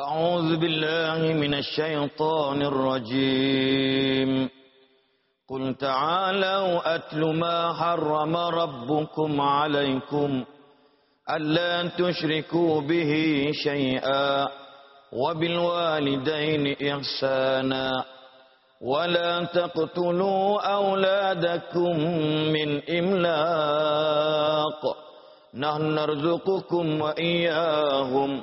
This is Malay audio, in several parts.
أعوذ بالله من الشيطان الرجيم. قل تعالوا أتل ما حرم ربكم عليكم ألا تشركوا به شيئا وبالوالدين إحسانا ولا تقتلوا أولادكم من إملاق. نحن نرزقكم وإياهم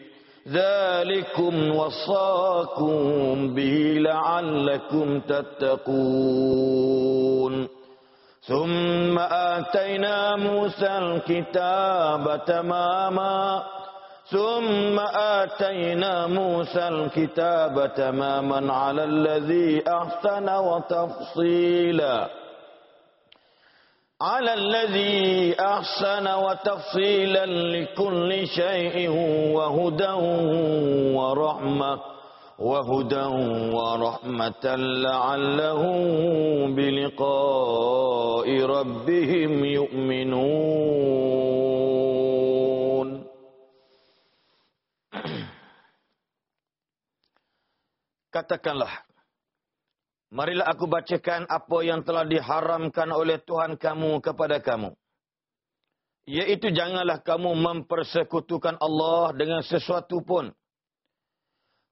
ذلكم وصاكم به لعلكم تتقون. ثم آتينا موسى الكتاب تماما. ثم آتينا موسى الكتاب تماما على الذي أحسن وتفصيلا. على الذي أحسن وتفصيلا لكل شيء وهدى ورحمة وهدى ورحمة لعلهم بلقاء ربهم يؤمنون. Katakanlah, marilah aku bacakan apa yang telah diharamkan oleh Tuhan kamu kepada kamu. Iaitu janganlah kamu mempersekutukan Allah dengan sesuatu pun.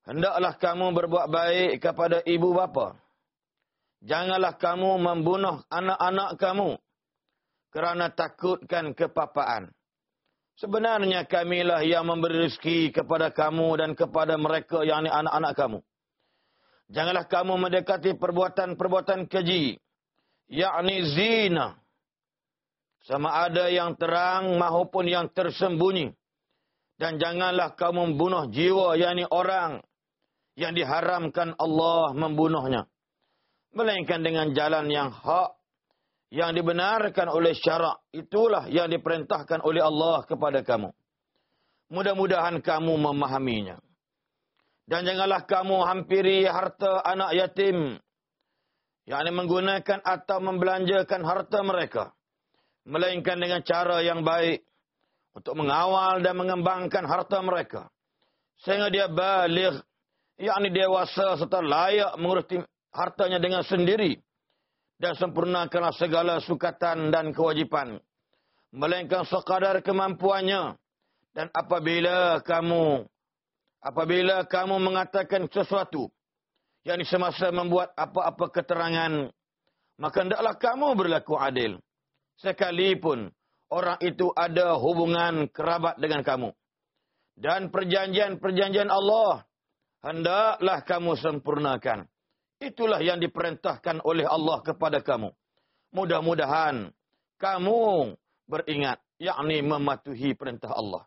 Hendaklah kamu berbuat baik kepada ibu bapa. Janganlah kamu membunuh anak-anak kamu kerana takutkan kepapaan. Sebenarnya kamilah yang memberi rezeki kepada kamu dan kepada mereka yang anak-anak kamu. Janganlah kamu mendekati perbuatan-perbuatan keji. Yakni zina. Sama ada yang terang maupun yang tersembunyi. Dan janganlah kamu membunuh jiwa yakni orang yang diharamkan Allah membunuhnya. Melainkan dengan jalan yang hak yang dibenarkan oleh syarak. Itulah yang diperintahkan oleh Allah kepada kamu. Mudah-mudahan kamu memahaminya. Dan janganlah kamu hampiri harta anak yatim. Yang ini menggunakan atau membelanjakan harta mereka. Melainkan dengan cara yang baik. Untuk mengawal dan mengembangkan harta mereka. Sehingga dia balik. Yang ini dewasa serta layak mengurusi hartanya dengan sendiri. Dan sempurnakanlah segala sukatan dan kewajipan. Melainkan sekadar kemampuannya. Dan apabila kamu apabila kamu mengatakan sesuatu yang semasa membuat apa-apa keterangan maka hendaklah kamu berlaku adil. Sekalipun orang itu ada hubungan kerabat dengan kamu. Dan perjanjian-perjanjian Allah hendaklah kamu sempurnakan. Itulah yang diperintahkan oleh Allah kepada kamu. Mudah-mudahan kamu beringat yakni mematuhi perintah Allah.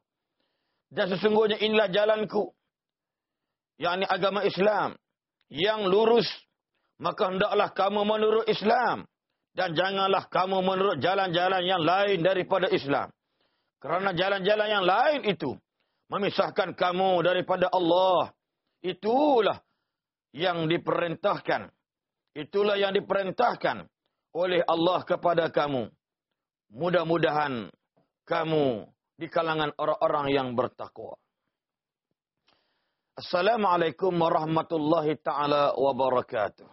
Dan sesungguhnya inilah jalanku yakni agama Islam. Yang lurus maka hendaklah kamu menurut Islam. Dan janganlah kamu menurut jalan-jalan yang lain daripada Islam. Kerana jalan-jalan yang lain itu memisahkan kamu daripada Allah. Itulah yang diperintahkan. Itulah yang diperintahkan oleh Allah kepada kamu. Mudah-mudahan kamu di kalangan orang-orang yang bertakwa. السلام عليكم ورحمة الله تعالى وبركاته.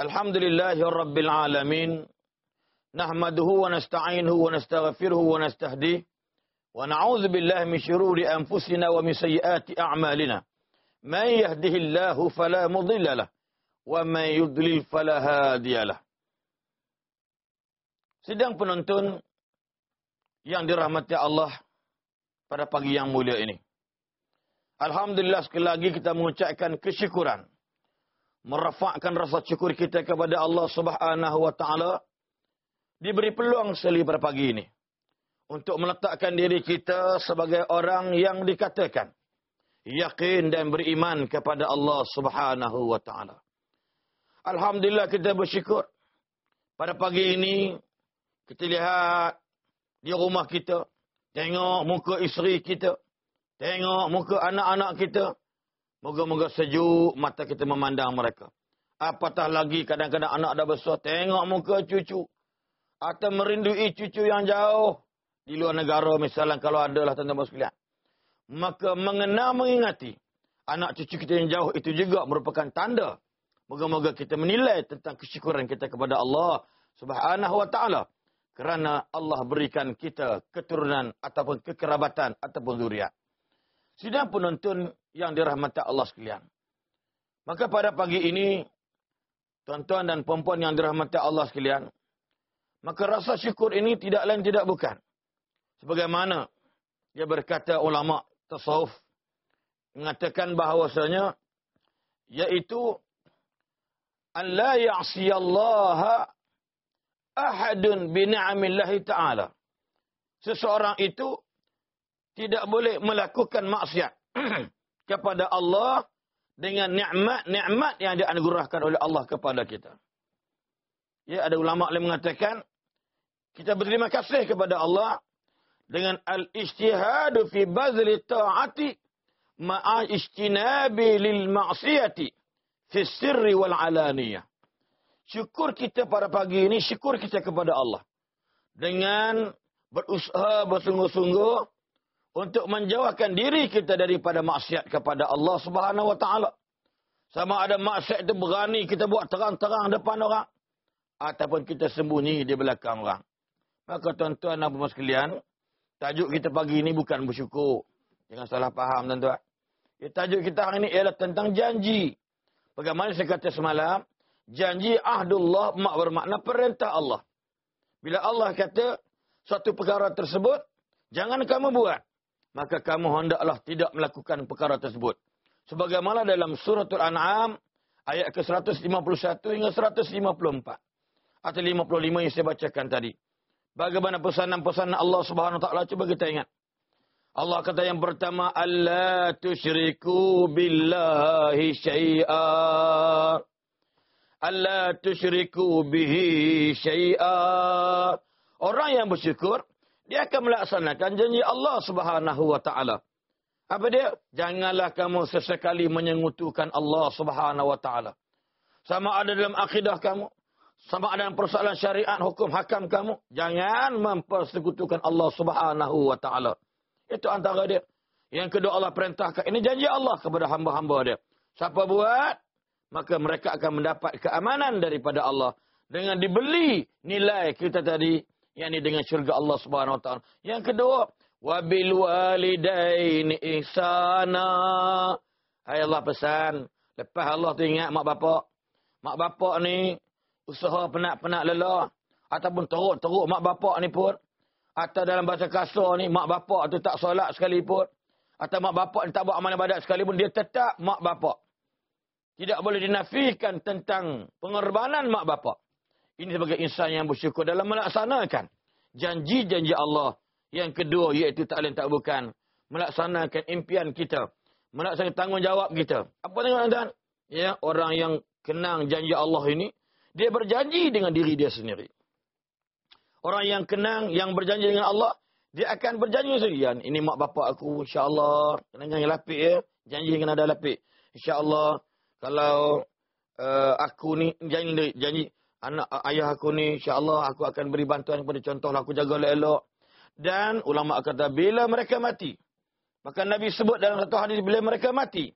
الحمد لله رب العالمين. نحمده ونستعينه ونستغفره ونستهديه. ونعوذ بالله من شرور أنفسنا ومن سيئات أعمالنا. من يهده الله فلا مضل له ومن يضلل فلا هادي له. Sedang penonton يعني رحمة الله pada pagi yang mulia ini. Alhamdulillah sekali lagi kita mengucapkan kesyukuran. Merafakkan rasa syukur kita kepada Allah subhanahu wa ta'ala. Diberi peluang sekali pada pagi ini. Untuk meletakkan diri kita sebagai orang yang dikatakan. Yakin dan beriman kepada Allah subhanahu wa ta'ala. Alhamdulillah kita bersyukur. Pada pagi ini kita lihat di rumah kita. Tengok muka isteri kita. Tengok muka anak-anak kita. Moga-moga sejuk mata kita memandang mereka. Apatah lagi kadang-kadang anak dah besar. Tengok muka cucu. Atau merindui cucu yang jauh. Di luar negara misalnya kalau ada lah tuan-tuan sekalian. Maka mengenal mengingati. Anak cucu kita yang jauh itu juga merupakan tanda. Moga-moga kita menilai tentang kesyukuran kita kepada Allah subhanahu wa ta'ala kerana Allah berikan kita keturunan ataupun kekerabatan ataupun zuriat. Sidang penonton yang dirahmati Allah sekalian. Maka pada pagi ini, tuan-tuan dan perempuan yang dirahmati Allah sekalian, maka rasa syukur ini tidak lain tidak bukan. Sebagaimana dia berkata ulama tasawuf mengatakan bahawasanya yaitu an la ya'siyallaha ahadun bina'amillahi ta'ala. Seseorang itu tidak boleh melakukan maksiat kepada Allah dengan nikmat-nikmat yang dianugerahkan oleh Allah kepada kita. Ya, ada ulama yang mengatakan kita berterima kasih kepada Allah dengan al-ijtihadu fi bazli ta'ati ma'a ijtinabi lil ma'siyati fi sirri wal alaniyah syukur kita pada pagi ini, syukur kita kepada Allah. Dengan berusaha bersungguh-sungguh untuk menjauhkan diri kita daripada maksiat kepada Allah Subhanahu Wa Taala. Sama ada maksiat itu berani kita buat terang-terang depan orang. Ataupun kita sembunyi di belakang orang. Maka tuan-tuan dan puan sekalian, tajuk kita pagi ini bukan bersyukur. Jangan salah faham tuan-tuan. Ya, tajuk kita hari ini ialah tentang janji. Bagaimana saya kata semalam, janji ahdullah mak bermakna perintah Allah. Bila Allah kata suatu perkara tersebut, jangan kamu buat. Maka kamu hendaklah tidak melakukan perkara tersebut. Sebagaimana dalam suratul an'am, ayat ke-151 hingga 154. Atau 55 yang saya bacakan tadi. Bagaimana pesanan-pesanan Allah subhanahu ta'ala, cuba kita ingat. Allah kata yang pertama, Allah tusyriku billahi syai'ah. Allah tusyriku bihi syai'a. Orang yang bersyukur, dia akan melaksanakan janji Allah subhanahu wa ta'ala. Apa dia? Janganlah kamu sesekali menyengutukan Allah subhanahu wa ta'ala. Sama ada dalam akidah kamu. Sama ada dalam persoalan syariat, hukum, hakam kamu. Jangan mempersekutukan Allah subhanahu wa ta'ala. Itu antara dia. Yang kedua Allah perintahkan. Ini janji Allah kepada hamba-hamba dia. Siapa buat? maka mereka akan mendapat keamanan daripada Allah dengan dibeli nilai kita tadi yakni dengan syurga Allah Subhanahu wa taala. Yang kedua, wabil walidaini ihsana. Hai Allah pesan, lepas Allah tu ingat mak bapak. Mak bapak ni usaha penat-penat lelah ataupun teruk-teruk mak bapak ni pun atau dalam bahasa kasar ni mak bapak tu tak solat sekalipun atau mak bapak ni tak buat amal ibadat sekalipun dia tetap mak bapak tidak boleh dinafikan tentang pengorbanan mak bapak. Ini sebagai insan yang bersyukur dalam melaksanakan janji-janji Allah. Yang kedua iaitu tak lain tak bukan. Melaksanakan impian kita. Melaksanakan tanggungjawab kita. Apa tengok tuan? Ya, orang yang kenang janji Allah ini, dia berjanji dengan diri dia sendiri. Orang yang kenang, yang berjanji dengan Allah, dia akan berjanji sendiri. Ya, ini mak bapak aku, insyaAllah. Kena janji lapik ya. Janji kena ada lapik. InsyaAllah kalau uh, aku ni janji janji anak ayah aku ni insyaallah aku akan beri bantuan kepada contohlah aku jaga elok Dan ulama kata bila mereka mati. Maka Nabi sebut dalam satu hadis bila mereka mati.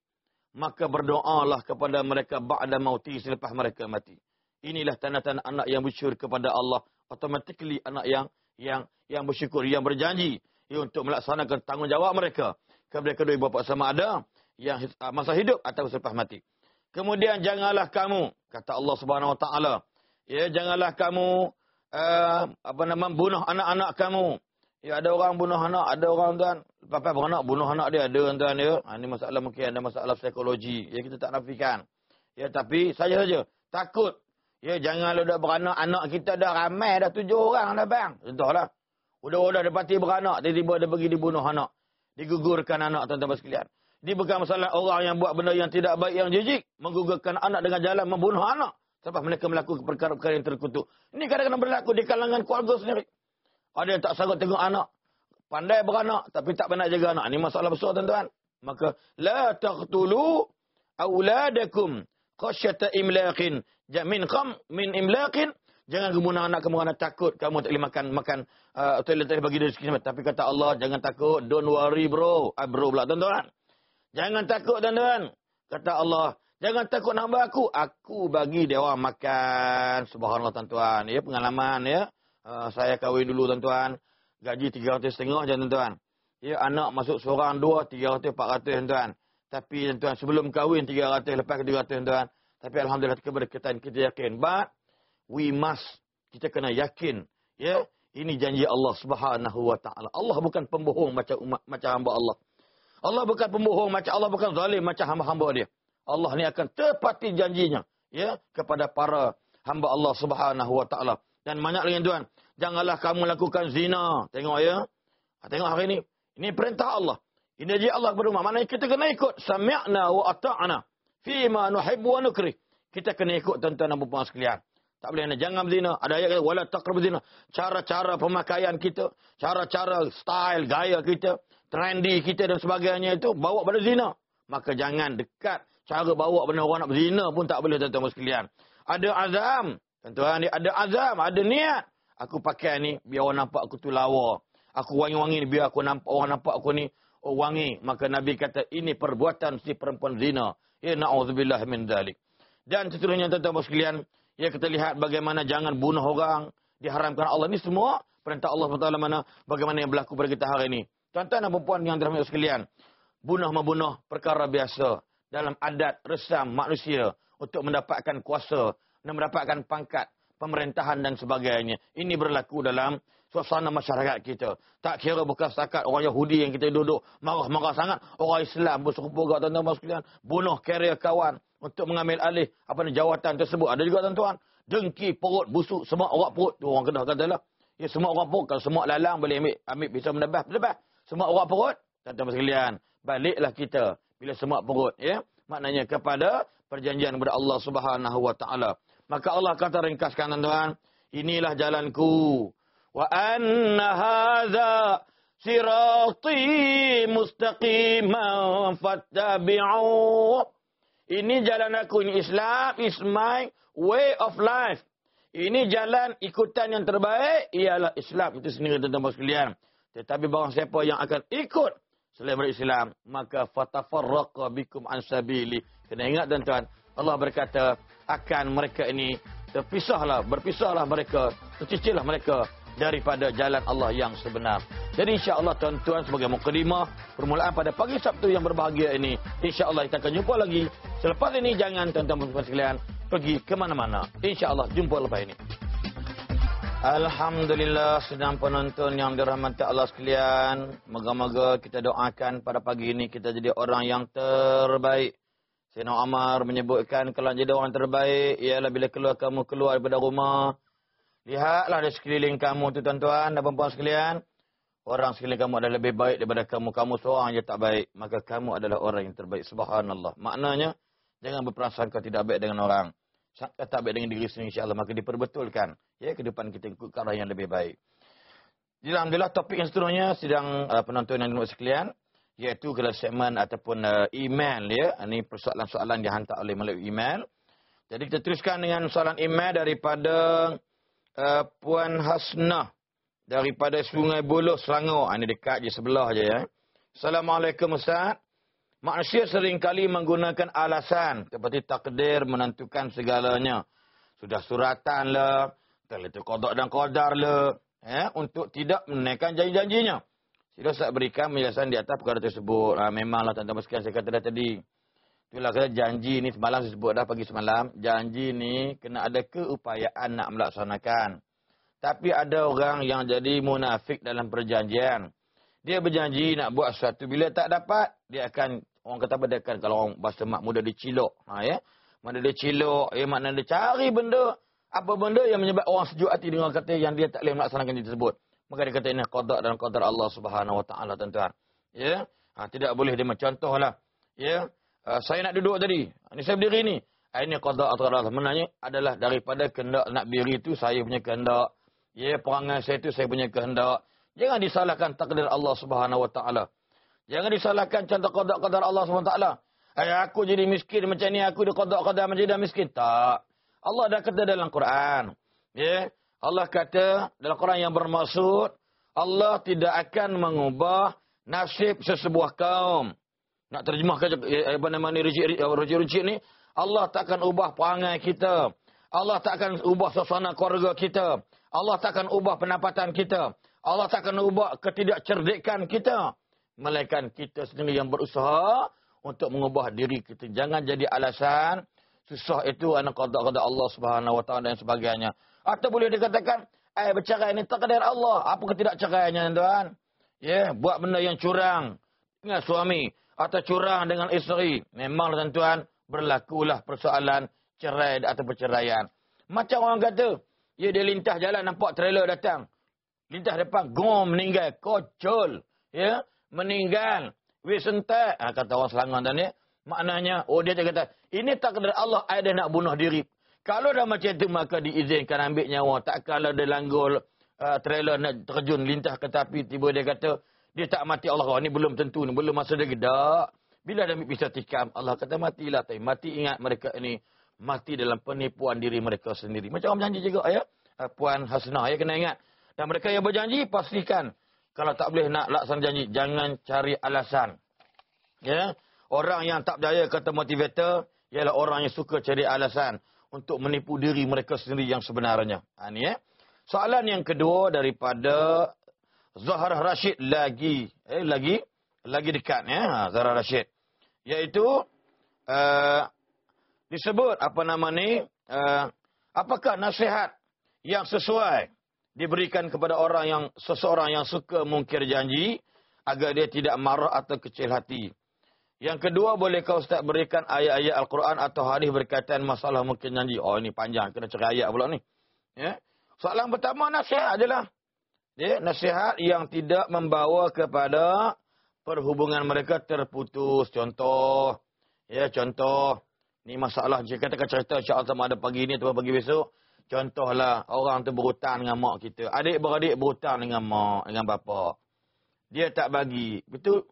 Maka berdoalah kepada mereka ba'da mauti selepas mereka mati. Inilah tanda-tanda anak yang bersyukur kepada Allah. Automatically anak yang yang yang bersyukur, yang berjanji ya, untuk melaksanakan tanggungjawab mereka. Kepada kedua bapa sama ada yang masa hidup atau selepas mati. Kemudian janganlah kamu, kata Allah Subhanahu Wa Taala, ya janganlah kamu uh, apa nama bunuh anak-anak kamu Ya ada orang bunuh anak, ada orang tuan papa beranak bunuh anak dia ada tuan ya. Ha, ini masalah mungkin ada masalah psikologi. Ya kita tak nafikan. Ya tapi saja saja takut. Ya jangan dah beranak anak kita dah ramai dah tujuh orang dah bang. Contohlah. Udah-udah ada parti beranak, tiba-tiba dia pergi dibunuh anak. Digugurkan anak tuan-tuan sekalian. Ini bukan masalah orang yang buat benda yang tidak baik, yang jijik. Menggugurkan anak dengan jalan membunuh anak. Sebab mereka melakukan perkara-perkara yang terkutuk. Ini kadang-kadang berlaku di kalangan keluarga sendiri. Ada yang tak sanggup tengok anak. Pandai beranak tapi tak pernah jaga anak. Ini masalah besar tuan-tuan. Maka la taqtulu auladakum khasyata imlaqin. Min kham min imlaqin. Jangan kemudian anak kamu kerana takut kamu tak boleh makan makan uh, toilet tadi bagi sikit tapi kata Allah jangan takut don't worry bro. Ah bro pula tuan-tuan. Jangan takut tuan-tuan. Kata Allah jangan takut nambah aku. Aku bagi dia orang makan. Subhanallah tuan-tuan. Ya pengalaman ya. Ah, saya kahwin dulu tuan-tuan. Gaji tiga ratus setengah je tuan-tuan. Ya, anak masuk seorang dua, tiga ratus, empat ratus tuan-tuan. Tapi tuan-tuan, sebelum kahwin tiga ratus, lepas ke tiga ratus tuan-tuan. Tapi Alhamdulillah keberkatan kita yakin. But, we must, kita kena yakin. Ya, ini janji Allah subhanahu wa ta'ala. Allah bukan pembohong macam macam hamba Allah. Allah bukan pembohong macam Allah bukan zalim macam hamba-hamba dia. Allah ni akan tepati janjinya ya kepada para hamba Allah Subhanahu wa taala. Dan banyak lagi tuan, janganlah kamu lakukan zina. Tengok ya. Ha, tengok hari ini. Ini perintah Allah. Ini dia Allah kepada umat. Maknanya kita kena ikut. Sami'na wa ata'na. Fima nuhibbu wa nukri. Kita kena ikut tuan-tuan dan puan sekalian. Tak boleh jangan berzina. Ada ayat kata wala taqrabu zina. Cara-cara pemakaian kita, cara-cara style gaya kita, trendy kita dan sebagainya itu bawa pada zina. Maka jangan dekat cara bawa benda orang nak berzina pun tak boleh tuan-tuan sekalian. Ada azam Tuan-tuan, ada azam, ada niat. Aku pakai ni, biar orang nampak aku tu lawa. Aku wangi-wangi ni, biar aku nampak, orang nampak aku ni oh, wangi. Maka Nabi kata, ini perbuatan si perempuan zina. Ya na'udzubillah min dalik. Dan seterusnya, tuan-tuan sekalian, ya kita lihat bagaimana jangan bunuh orang. Diharamkan Allah. Ini semua perintah Allah SWT mana, bagaimana yang berlaku pada kita hari ini. Tuan-tuan dan perempuan yang dirahmati sekalian, bunuh-membunuh perkara biasa dalam adat resam manusia untuk mendapatkan kuasa dan mendapatkan pangkat pemerintahan dan sebagainya. Ini berlaku dalam suasana masyarakat kita. Tak kira bukan setakat orang Yahudi yang kita duduk marah-marah sangat. Orang Islam berserupa juga tuan-tuan sekalian. Bunuh karier kawan untuk mengambil alih apa ni jawatan tersebut. Ada juga tuan-tuan. Dengki, perut, busuk, semua orang perut. Tu orang kena katalah. Ya, semua orang perut. Kalau semua lalang boleh ambil, ambil pisau menebah. Menebah. Semua orang perut. Tuan-tuan sekalian. Baliklah kita. Bila semua perut. Ya. Maknanya kepada perjanjian kepada Allah subhanahu wa ta'ala. Maka Allah kata ringkaskan tuan-tuan, inilah jalanku. Wa anna hadza sirati mustaqiman fattabi'u. Ini jalan aku, ini Islam is my way of life. Ini jalan ikutan yang terbaik ialah Islam itu sendiri tuan-tuan sekalian. Tetapi barang siapa yang akan ikut selain berislam, maka fatafarraqa bikum an sabili. Kena ingat tuan-tuan, Allah berkata akan mereka ini terpisahlah, berpisahlah mereka, tercicillah mereka daripada jalan Allah yang sebenar. Jadi insya-Allah tuan-tuan sebagai mukadimah permulaan pada pagi Sabtu yang berbahagia ini, insya-Allah kita akan jumpa lagi. Selepas ini jangan tuan-tuan sekalian pergi ke mana-mana. Insya-Allah jumpa lepas ini. Alhamdulillah sedang penonton yang dirahmati Allah sekalian. Moga-moga kita doakan pada pagi ini kita jadi orang yang terbaik. Sayyidina Umar menyebutkan kalau jadi orang terbaik ialah bila keluar kamu keluar daripada rumah. Lihatlah di sekeliling kamu tu tuan-tuan dan puan sekalian. Orang sekeliling kamu adalah lebih baik daripada kamu. Kamu seorang je tak baik. Maka kamu adalah orang yang terbaik. Subhanallah. Maknanya, jangan berperasaan kau tidak baik dengan orang. Sangka tak baik dengan diri sendiri insyaAllah. Maka diperbetulkan. Ya, ke depan kita ikut ke arah yang lebih baik. Alhamdulillah topik yang seterusnya sedang uh, penonton yang dimaksud sekalian iaitu kalau segmen ataupun uh, email ya ini persoalan-soalan yang hantar oleh melalui email jadi kita teruskan dengan soalan email daripada uh, puan Hasnah daripada Sungai Buloh Selangor. Ini dekat je sebelah je ya. Assalamualaikum Ustaz. Manusia seringkali menggunakan alasan seperti takdir menentukan segalanya. Sudah suratan lah, terletak kodok dan kodar lah. Ya, untuk tidak menaikkan janji-janjinya. Sila saya berikan penjelasan di atas perkara tersebut. Ha, memanglah tuan-tuan sekalian saya kata dah tadi. Itulah kata janji ni semalam saya sebut dah pagi semalam. Janji ni kena ada keupayaan nak melaksanakan. Tapi ada orang yang jadi munafik dalam perjanjian. Dia berjanji nak buat sesuatu. Bila tak dapat, dia akan, orang kata apa, dia akan, kalau orang bahasa mak muda, dia cilok. Ha, ya? Mana dia cilok, ya, makna dia cari benda. Apa benda yang menyebabkan orang sejuk hati dengan kata yang dia tak boleh melaksanakan itu tersebut. Maka dia kata ini qadar dan qadar Allah Subhanahu Wa Taala tuan-tuan. Ya. Ha, tidak boleh dia contohlah. Ya. Uh, saya nak duduk tadi. Ini saya berdiri ni. Ha, ini qadar atau Allah. Menanya adalah daripada kehendak nak berdiri itu saya punya kehendak. Ya, perangai saya itu saya punya kehendak. Jangan disalahkan takdir Allah Subhanahu Wa Taala. Jangan disalahkan contoh qadar Allah Wa Taala. Hai aku jadi miskin macam ni aku di qadar macam dah miskin. Tak. Allah dah kata dalam Quran. Ya. Allah kata dalam Quran yang bermaksud Allah tidak akan mengubah nasib sesebuah kaum. Nak terjemahkan eh, apa nama ni rujuk-rujuk ni, Allah tak akan ubah perangai kita. Allah tak akan ubah suasana keluarga kita. Allah tak akan ubah pendapatan kita. Allah tak akan ubah ketidakcerdikan kita. Melainkan kita sendiri yang berusaha untuk mengubah diri kita. Jangan jadi alasan susah itu anak qada-qada Allah Subhanahu wa taala dan sebagainya. Atau boleh dikatakan, eh bercerai ini takdir Allah. Apa tidak cerainya tuan? Ya, yeah, buat benda yang curang dengan suami atau curang dengan isteri. Memang tuan-tuan berlakulah persoalan cerai atau perceraian. Macam orang kata, ya dia lintah jalan nampak trailer datang. Lintah depan, gom meninggal, kocol. Ya, meninggal. Wisentek. Ha, kata orang Selangor tadi. Maknanya, oh dia kata, ini takdir Allah, ada nak bunuh diri. Kalau dah macam itu, maka diizinkan ambil nyawa. Tak kalau dia langgul uh, trailer nak terjun, lintah ke tepi, tiba dia kata, dia tak mati Allah. Ini belum tentu, ini belum masa dia gedak. Bila dia bisa tikam, Allah kata matilah. Tapi mati ingat mereka ini mati dalam penipuan diri mereka sendiri. Macam orang berjanji juga, ya. Uh, Puan Hasnah, ya kena ingat. Dan mereka yang berjanji, pastikan. Kalau tak boleh nak laksana janji, jangan cari alasan. Ya, Orang yang tak percaya kata motivator, ialah orang yang suka cari alasan untuk menipu diri mereka sendiri yang sebenarnya. Ha, ini, eh. Soalan yang kedua daripada Zahra Rashid lagi eh, lagi lagi dekat ya ha, Zahra Rashid iaitu uh, disebut apa nama ni uh, apakah nasihat yang sesuai diberikan kepada orang yang seseorang yang suka mungkir janji agar dia tidak marah atau kecil hati yang kedua, boleh kau Ustaz berikan ayat-ayat Al-Quran atau hadis berkaitan masalah mungkin janji. Oh, ini panjang. Kena cari ayat pula ni. Ya. Soalan pertama, nasihat adalah. Ya, nasihat yang tidak membawa kepada perhubungan mereka terputus. Contoh. Ya, contoh. Ni masalah. Jika katakan cerita insyaAllah sama ada pagi ni atau pagi besok. Contohlah, orang tu berhutang dengan mak kita. Adik-beradik berhutang dengan mak, dengan bapa. Dia tak bagi. Betul?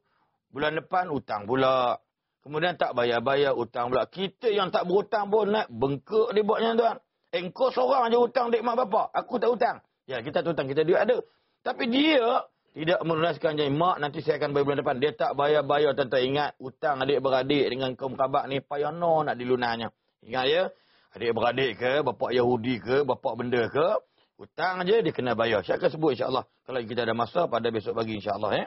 Bulan depan hutang pula. Kemudian tak bayar-bayar hutang pula. Kita yang tak berhutang pun nak bengkak dia buatnya tuan. Engkau seorang je hutang dek mak bapak. Aku tak hutang. Ya kita tak hutang. Kita duit ada. Tapi dia tidak melunaskan janji. Mak nanti saya akan bayar bulan depan. Dia tak bayar-bayar tuan-tuan. Ingat hutang adik-beradik dengan kaum kabak ni payah no nak dilunanya. Ingat ya. Adik-beradik ke, bapak Yahudi ke, bapak benda ke. Hutang je dia kena bayar. Saya akan sebut insyaAllah. Kalau kita ada masa pada besok pagi insyaAllah. Ya.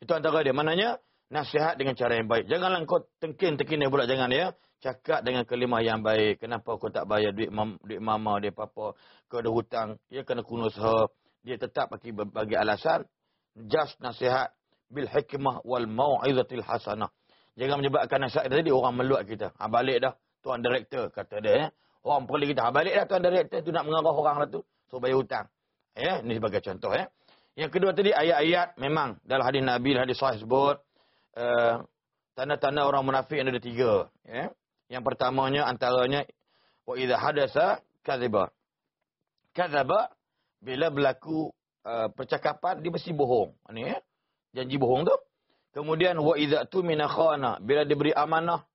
Itu antara dia. Mananya nasihat dengan cara yang baik. Janganlah kau tengkin-tengkin dia pula. Jangan ya. Cakap dengan kelimah yang baik. Kenapa kau tak bayar duit, mam, duit mama dia papa. Kau ada hutang. Ya kena kuno usaha. Dia tetap bagi, bagi alasan. Just nasihat. Bil hikmah wal mau'izatil hasanah. Jangan menyebabkan nasihat tadi orang meluat kita. Ha, balik dah. Tuan director kata dia. Ya. Orang perli kita. Balik dah tuan director tu nak mengarah orang lah tu. So bayar hutang. Ya, ini sebagai contoh. Ya. Yang kedua tadi ayat-ayat memang dalam hadis Nabi, hadis sahih sebut. Eh, tanda-tanda orang munafik ada tiga. Ya. Yang pertamanya antaranya wa idza hadasa kadhiba. Kadzaba bila berlaku uh, percakapan dia mesti bohong. Ini ya. Janji bohong tu. Kemudian wa idza tumina khana bila diberi amanah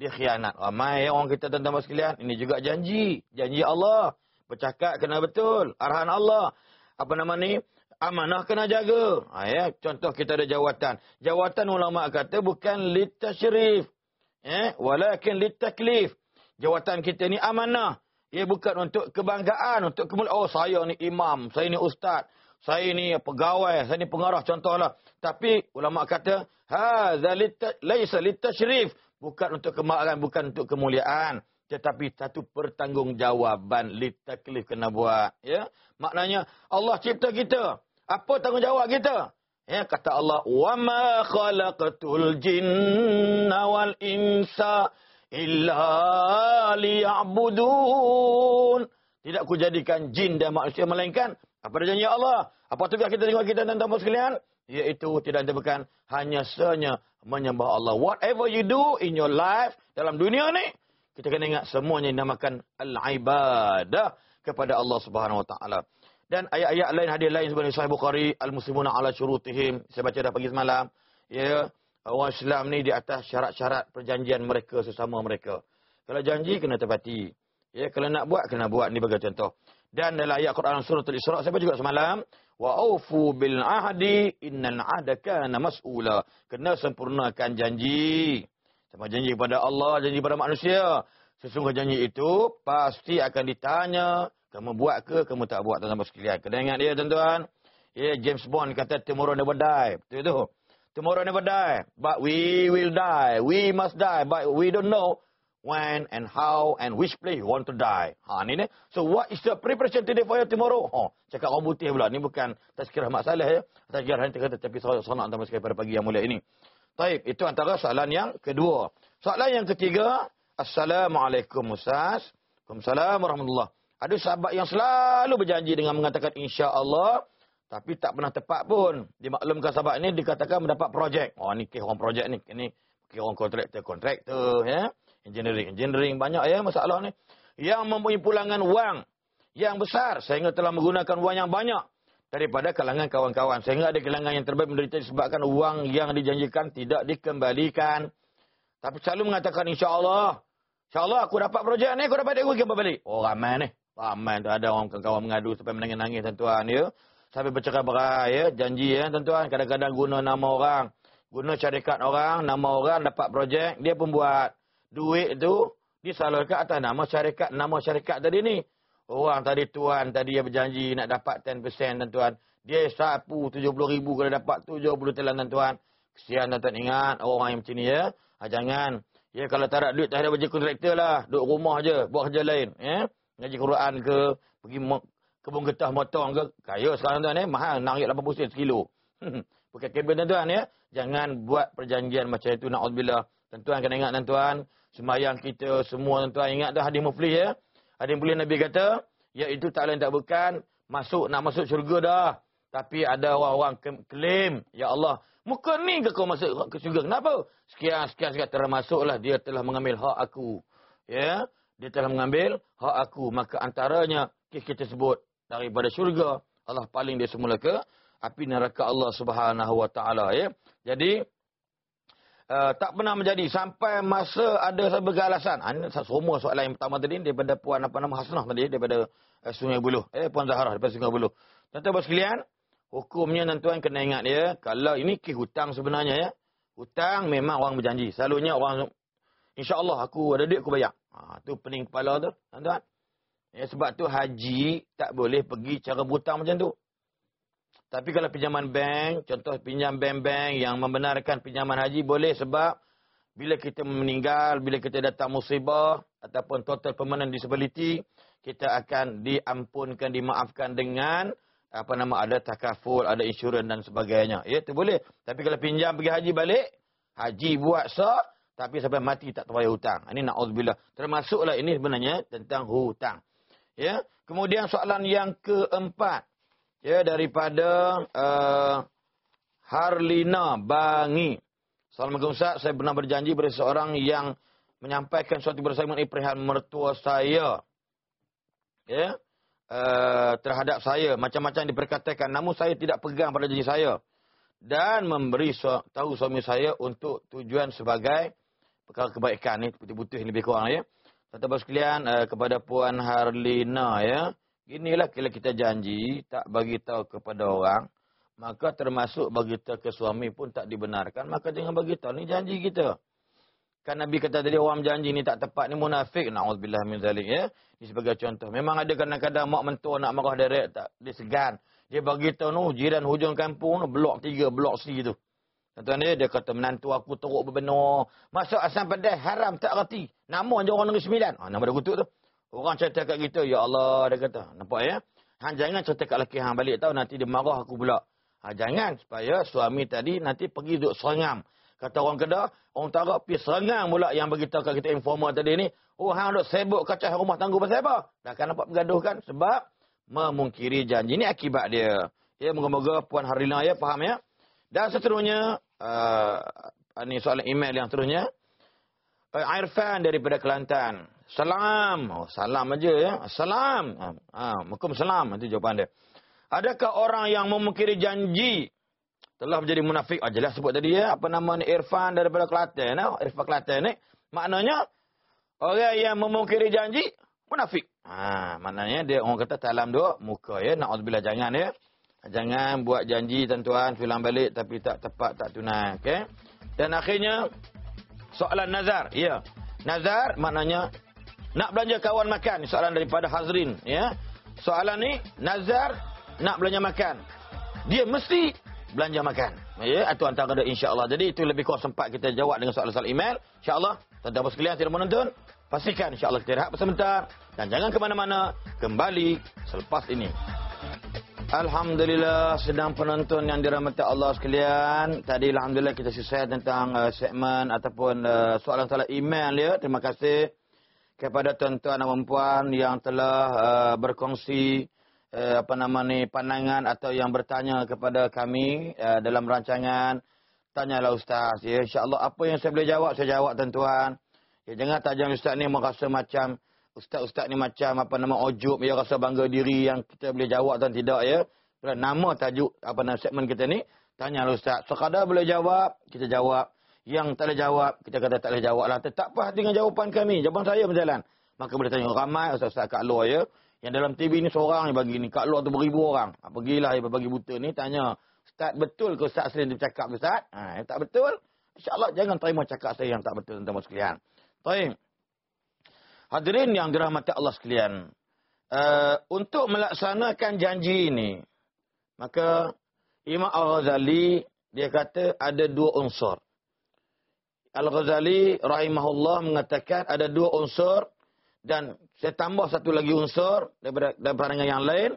dia khianat. Ramai orang kita tuan-tuan sekalian, ini juga janji. Janji Allah. Bercakap kena betul. Arahan Allah. Apa nama ni? amanah kena jaga. Ha, ya. Contoh kita ada jawatan. Jawatan ulama kata bukan litasyrif. Ya. Walakin litaklif. Jawatan kita ni amanah. Ia bukan untuk kebanggaan. Untuk kemuliaan. Oh saya ni imam. Saya ni ustaz. Saya ni pegawai. Saya ni pengarah contohlah. Tapi ulama kata. Hadha laysa litasyrif. Bukan untuk kemaharan. Bukan untuk kemuliaan. Tetapi satu pertanggungjawaban. Litaklif kena buat. Ya. Maknanya Allah cipta kita. Apa tanggungjawab kita? Ya, kata Allah, "Wa ma khalaqatul jinna wal insa illa liya'budun." Tidak ku jadikan jin dan manusia melainkan apa janji Allah. Apa tugas kita tengok kita dan tamu sekalian? Iaitu tidak bukan hanya senya menyembah Allah. Whatever you do in your life dalam dunia ni, kita kena ingat semuanya dinamakan al-ibadah kepada Allah Subhanahu Wa Taala. Dan ayat-ayat lain, hadis lain sebenarnya Sahih Bukhari, Al-Muslimuna ala syurutihim. Saya baca dah pagi semalam. Ya, orang Islam ni di atas syarat-syarat perjanjian mereka sesama mereka. Kalau janji, kena tepati. Ya, kalau nak buat, kena buat. Ini bagi contoh. Dan dalam ayat Quran Surah Al-Isra' saya juga semalam. Wa aufu bil ahdi innal ahda kana mas'ula. Kena sempurnakan janji. Sama janji kepada Allah, janji kepada manusia. Sesungguhnya janji itu pasti akan ditanya kamu buat ke, kamu tak buat tuan-tuan sekalian. Kena ingat dia tuan-tuan. Yeah, James Bond kata tomorrow never die. Betul itu. Tomorrow never die. But we will die. We must die. But we don't know when and how and which place you want to die. Ha, ni ni. So what is the preparation today for you tomorrow? Oh, cakap orang putih pula. Ni bukan tazkirah masalah ya. Tazkirah nanti kata tapi solat tuan sekalian pada pagi yang mulia ini. Taib, itu antara soalan yang kedua. Soalan yang ketiga. Assalamualaikum Ustaz. Waalaikumsalam warahmatullahi ada sahabat yang selalu berjanji dengan mengatakan insya Allah, tapi tak pernah tepat pun. Dimaklumkan sahabat ini dikatakan mendapat projek. Oh ni kira orang projek ni. Ini kira orang kontraktor, kontraktor. Ya? Engineering, engineering. Banyak ya masalah ni. Yang mempunyai pulangan wang yang besar sehingga telah menggunakan wang yang banyak daripada kalangan kawan-kawan. Sehingga ada kalangan yang terbaik menderita disebabkan wang yang dijanjikan tidak dikembalikan. Tapi selalu mengatakan insya Allah. Insya Allah aku dapat projek ni, aku dapat duit, aku balik. Oh ramai ni. Ramai tu ada orang kawan mengadu sampai menangis-nangis tuan-tuan ya. Sampai bercakap berai ya, janji ya tuan-tuan. Kadang-kadang guna nama orang, guna syarikat orang, nama orang dapat projek, dia pun buat duit tu disalurkan atas nama syarikat, nama syarikat tadi ni. Orang tadi tuan tadi dia berjanji nak dapat 10% tuan-tuan. Dia sapu 70 ribu kalau dapat 70 telan tuan-tuan. Kesian tuan-tuan ingat orang yang macam ni ya. Ha, jangan. Ya kalau tak ada duit tak ada baju kontraktor lah. Duduk rumah je, buat kerja lain. Ya ngaji Quran ke, pergi kebun getah motong ke, kaya sekarang tuan eh, mahal, RM6.80 sen sekilo. Bukan kabel tuan-tuan ya. Jangan buat perjanjian macam itu, na'udzubillah. Tuan-tuan kena ingat tuan-tuan, sembahyang kita semua tuan-tuan ingat dah hadis muflih ya. Hadis muflih Nabi kata, iaitu tak lain tak bukan, masuk nak masuk syurga dah. Tapi ada orang-orang klaim, Ya Allah, muka ni ke kau masuk ke syurga? Kenapa? Sekian, sekian, sekian, termasuklah dia telah mengambil hak aku. Ya, dia telah mengambil hak aku. Maka antaranya kita sebut daripada syurga. Allah paling dia semula ke api neraka Allah subhanahu wa ta'ala. Ya? Jadi, uh, tak pernah menjadi sampai masa ada sebagai alasan. Ah, ini semua soalan yang pertama tadi daripada Puan apa nama Hasnah tadi daripada uh, Sungai Buluh. Eh, Puan Zahrah daripada Sungai Buluh. Tuan-tuan sekalian, hukumnya tuan-tuan kena ingat ya. Kalau ini ke hutang sebenarnya ya. Hutang memang orang berjanji. Selalunya orang InsyaAllah aku ada duit aku bayar. Ha, tu pening kepala tu. Tuan-tuan. Ya, sebab tu haji tak boleh pergi cara berhutang macam tu. Tapi kalau pinjaman bank, contoh pinjam bank-bank yang membenarkan pinjaman haji boleh sebab bila kita meninggal, bila kita datang musibah ataupun total permanent disability, kita akan diampunkan, dimaafkan dengan apa nama ada takaful, ada insurans dan sebagainya. Ya, itu boleh. Tapi kalau pinjam pergi haji balik, haji buat sah, tapi sampai mati tak terbayar hutang. Ini na'udzubillah. Termasuklah ini sebenarnya tentang hutang. Ya. Kemudian soalan yang keempat. Ya, daripada uh, Harlina Bangi. Assalamualaikum Ustaz. Saya pernah berjanji pada seorang yang menyampaikan suatu bersama mengenai perihal mertua saya. Ya. Uh, terhadap saya. Macam-macam diperkatakan. Namun saya tidak pegang pada janji saya. Dan memberi tahu suami saya untuk tujuan sebagai perkara kebaikan ni putih-putih lebih kurang ya. Tuan-tuan sekalian uh, kepada puan Harlina ya. Inilah kalau kita janji tak bagi tahu kepada orang, maka termasuk bagi tahu ke suami pun tak dibenarkan, maka jangan bagi tahu ni janji kita. Kan Nabi kata tadi orang janji ni tak tepat ni munafik. Nauzubillah min zalik ya. Ini sebagai contoh. Memang ada kadang-kadang mak mentua nak marah direct tak disegan. Dia bagi tahu nu jiran hujung kampung nu blok 3 blok C tu. Tuan dia dia kata menantu aku teruk berbenar. Masuk asam pedas haram tak reti. Nama je orang negeri sembilan. Ha, nama dia kutuk tu. Orang cerita kat kita, ya Allah, dia kata. Nampak ya? Han jangan cerita kat lelaki hang balik tahu nanti dia marah aku pula. Ha, jangan supaya suami tadi nanti pergi duduk serangam. Kata orang Kedah, orang Tarak pergi serangam pula yang beritahu kat kita informa tadi ni. Oh, hang duduk sibuk kacau rumah tangguh pasal apa? Dah kan nampak bergaduh kan? Sebab memungkiri janji. Ini akibat dia. Ya, moga-moga Puan Harina ya, faham ya? Dan seterusnya, uh, ini soalan email yang seterusnya. Uh, Irfan daripada Kelantan. Salam. Oh, salam aja ya. Salam. Ah, mukum salam. Itu jawapan dia. Adakah orang yang memungkiri janji telah menjadi munafik? Oh, jelas sebut tadi ya. Apa nama ni? Irfan daripada Kelantan. No? Irfan Kelantan ni. Maknanya, orang yang memungkiri janji, munafik. Ha, maknanya dia orang kata dalam dua muka ya. Na'udzubillah jangan ya. Jangan buat janji tuan-tuan pulang balik tapi tak tepat, tak tunai. Okay? Dan akhirnya, soalan nazar. Ya. Nazar maknanya nak belanja kawan makan, soalan daripada Hazrin, ya. Soalan ni nazar nak belanja makan. Dia mesti belanja makan. Ya, itu antara dia insya-Allah. Jadi itu lebih kurang sempat kita jawab dengan soalan-soalan email. Insya-Allah, tuan-tuan sekalian tidak menonton, pastikan insya-Allah kita rehat sebentar dan jangan ke mana-mana. Kembali selepas ini. Alhamdulillah sedang penonton yang dirahmati Allah sekalian. Tadi alhamdulillah kita selesai tentang uh, segmen ataupun uh, soalan-soalan email ya. Terima kasih kepada tuan-tuan dan puan yang telah uh, berkongsi uh, apa nama ni pandangan atau yang bertanya kepada kami uh, dalam rancangan tanyalah ustaz. Ya insyaallah apa yang saya boleh jawab saya jawab tuan-tuan. Ya jangan tajam ustaz ni merasa macam ustaz-ustaz ni macam apa nama ujub ya rasa bangga diri yang kita boleh jawab dan tidak ya. Nama tajuk apa nama segmen kita ni tanyalah ustaz. Sekadar boleh jawab kita jawab yang tak boleh jawab, kita kata tak boleh jawab lah. Tetap puas dengan jawapan kami. Jawapan saya berjalan. Maka boleh tanya ramai ustaz-ustaz kat luar ya. Yang dalam TV ni seorang yang bagi ni. Kat luar tu beribu orang. Ha, pergilah yang bagi buta ni tanya. Ustaz betul ke Ustaz Asrin dia bercakap Ustaz? Ha, tak betul. InsyaAllah jangan terima cakap saya yang tak betul tentang sekalian. Baik. Hadirin yang dirahmati Allah sekalian. Uh, untuk melaksanakan janji ini. Maka Imam Al-Ghazali dia kata ada dua unsur. Al-Ghazali rahimahullah mengatakan ada dua unsur dan saya tambah satu lagi unsur daripada, daripada yang lain.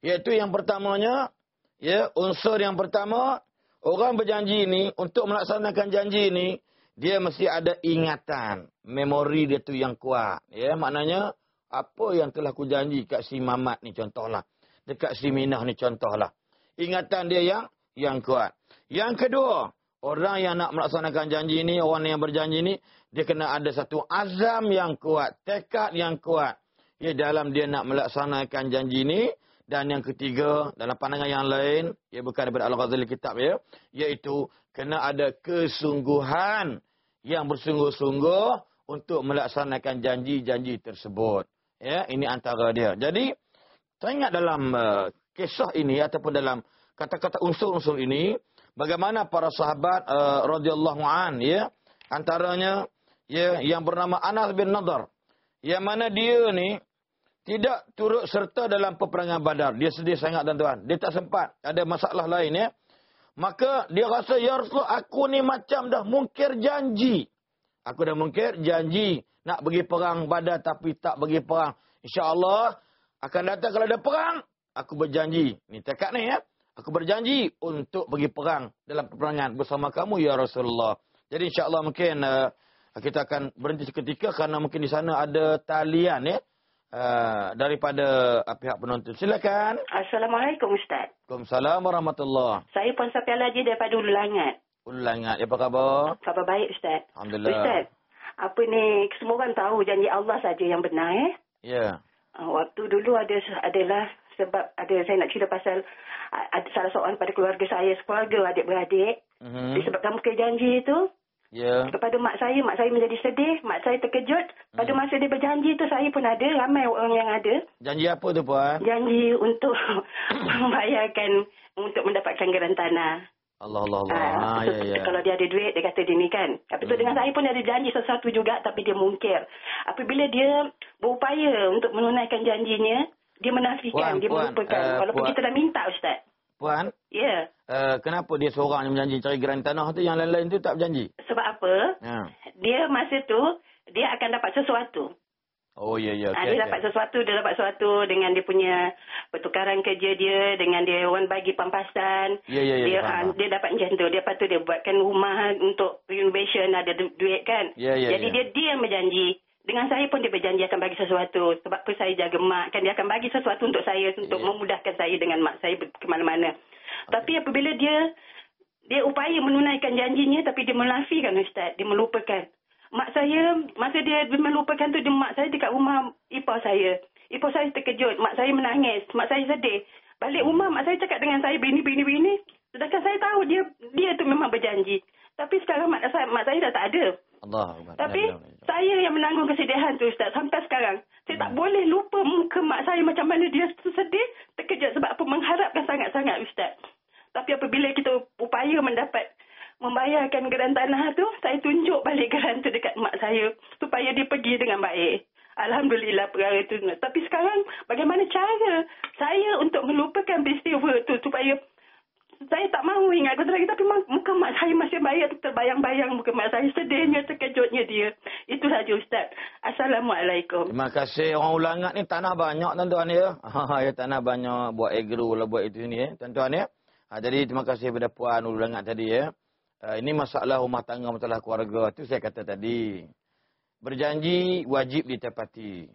Iaitu yang pertamanya ya unsur yang pertama orang berjanji ini untuk melaksanakan janji ini dia mesti ada ingatan. Memori dia tu yang kuat. Ya maknanya apa yang telah ku janji kat si Mamat ni contohlah. Dekat si Minah ni contohlah. Ingatan dia yang yang kuat. Yang kedua Orang yang nak melaksanakan janji ini, orang yang berjanji ini, dia kena ada satu azam yang kuat, tekad yang kuat. Ya, dalam dia nak melaksanakan janji ini. Dan yang ketiga, dalam pandangan yang lain, ya bukan daripada Al-Ghazali kitab ya, iaitu kena ada kesungguhan yang bersungguh-sungguh untuk melaksanakan janji-janji tersebut. Ya, ini antara dia. Jadi, teringat dalam uh, kisah ini ataupun dalam kata-kata unsur-unsur ini, bagaimana para sahabat uh, radhiyallahu an ya? Antaranya ya yang bernama Anas bin Nadar yang mana dia ni tidak turut serta dalam peperangan Badar. Dia sedih sangat tuan-tuan. Dia tak sempat. Ada masalah lain ya. Maka dia rasa ya Rasul aku ni macam dah mungkir janji. Aku dah mungkir janji nak pergi perang Badar tapi tak pergi perang. Insyaallah akan datang kalau ada perang aku berjanji. Ni tekad ni ya Aku berjanji untuk pergi perang dalam peperangan bersama kamu ya Rasulullah. Jadi insya-Allah mungkin uh, kita akan berhenti seketika kerana mungkin di sana ada talian ya. Uh, daripada uh, pihak penonton. Silakan. Assalamualaikum Ustaz. Waalaikumsalam warahmatullahi. Saya Puan Safiala Haji daripada Ulu Langat. Ulu Langat. Apa khabar? Khabar baik Ustaz. Alhamdulillah. Ustaz, apa ni semua orang tahu janji Allah saja yang benar eh? Ya. Yeah. Waktu dulu ada adalah sebab ada saya nak cerita pasal ada salah seorang pada keluarga saya, sekeluarga adik-beradik. Mm-hmm. Disebabkan mungkin janji itu, Ya. Kepada mak saya, mak saya menjadi sedih, mak saya terkejut. Pada Hmm. masa dia berjanji tu saya pun ada, ramai orang yang ada. Janji apa tu puan? Janji untuk membayarkan, untuk mendapatkan geran tanah. Allah Allah Allah. Ah, Ha, ya ya. Kalau dia ada duit, dia kata dia ni kan. Tapi tu Hmm. dengan saya pun ada janji sesuatu juga tapi dia mungkir. Apabila dia berupaya untuk menunaikan janjinya, dia menafikan, Puan, dia puan, melupakan. eh, Walaupun puan. kita dah minta Ustaz. Puan, Ya. uh, kenapa dia seorang yang berjanji cari geran tanah tu yang lain-lain tu tak berjanji? Sebab apa? Ha. Dia masa tu, dia akan dapat sesuatu. Oh ya ya. Ah, okey, dia okey. dapat sesuatu, dia dapat sesuatu dengan dia punya pertukaran kerja dia, dengan dia orang bagi pampasan. Ya ya ya. dia, faham, ah, dia dapat macam tu. Dia lepas tu dia buatkan rumah untuk renovation, ada du- duit kan. Ya ya Jadi ya. dia dia yang berjanji. Dengan saya pun dia berjanji akan bagi sesuatu. Sebab apa saya jaga mak kan. Dia akan bagi sesuatu untuk saya. Untuk Ya. memudahkan saya dengan mak saya ke mana-mana. Tapi apabila dia dia upaya menunaikan janjinya tapi dia menafikan Ustaz. Dia melupakan. Mak saya, masa dia melupakan tu, dia, mak saya dekat rumah ipar saya. Ipar saya terkejut. Mak saya menangis. Mak saya sedih. Balik rumah, mak saya cakap dengan saya, bini, bini, bini. Sedangkan saya tahu dia dia tu memang berjanji. Tapi sekarang mak saya, mak saya dah tak ada. Allah. Tapi saya yang menanggung kesedihan tu Ustaz sampai sekarang. Saya tak boleh lupa muka mak saya macam mana dia sedih, terkejut sebab apa mengharapkan sangat-sangat Ustaz. Tapi apabila kita upaya mendapat membayarkan geran tanah tu, saya tunjuk balik geran tu dekat mak saya supaya dia pergi dengan baik. Alhamdulillah perkara tu. Tapi sekarang bagaimana cara saya untuk melupakan peristiwa tu supaya saya tak mahu ingat kata lagi tapi muka mak saya masih bayar terbayang-bayang muka mak saya sedihnya terkejutnya dia. Itu saja Ustaz. Assalamualaikum. Terima kasih orang ulangat ni tanah banyak tuan-tuan ya. Ha ya tanah banyak buat agro lah buat itu ni ya tuan-tuan ya. Ha, jadi terima kasih kepada puan ulangat tadi ya. Uh, ini masalah rumah tangga masalah keluarga tu saya kata tadi. Berjanji wajib ditepati.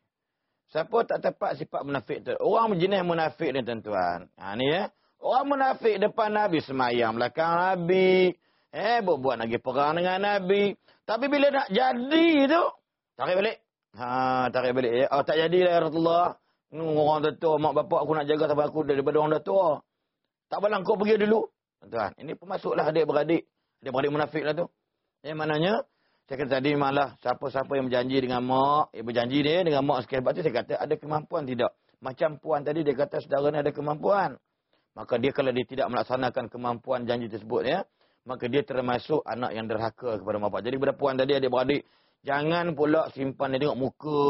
Siapa tak tepat sifat munafik tu? Orang jenis munafik ni tuan-tuan. Ha ni ya. Orang munafik depan Nabi semayang belakang Nabi. Eh buat lagi perang dengan Nabi. Tapi bila nak jadi tu tarik balik. Ha, tarik balik. Ya. Oh, tak jadilah ya Rasulullah. Ni orang dah tua, mak bapak aku nak jaga sampai aku daripada orang dah tua. Tak apalah kau pergi dulu. Tuan, ini pemasuklah adik-beradik. Adik-beradik munafik lah tu. Yang maknanya, saya kata tadi malah siapa-siapa yang berjanji dengan mak, eh, berjanji dia dengan mak sekali. Sebab tu saya kata ada kemampuan tidak. Macam puan tadi dia kata saudara ni ada kemampuan. Maka dia kalau dia tidak melaksanakan kemampuan janji tersebut ya, maka dia termasuk anak yang derhaka kepada mak bapak. Jadi kepada puan tadi adik-beradik, jangan pula simpan dia tengok muka.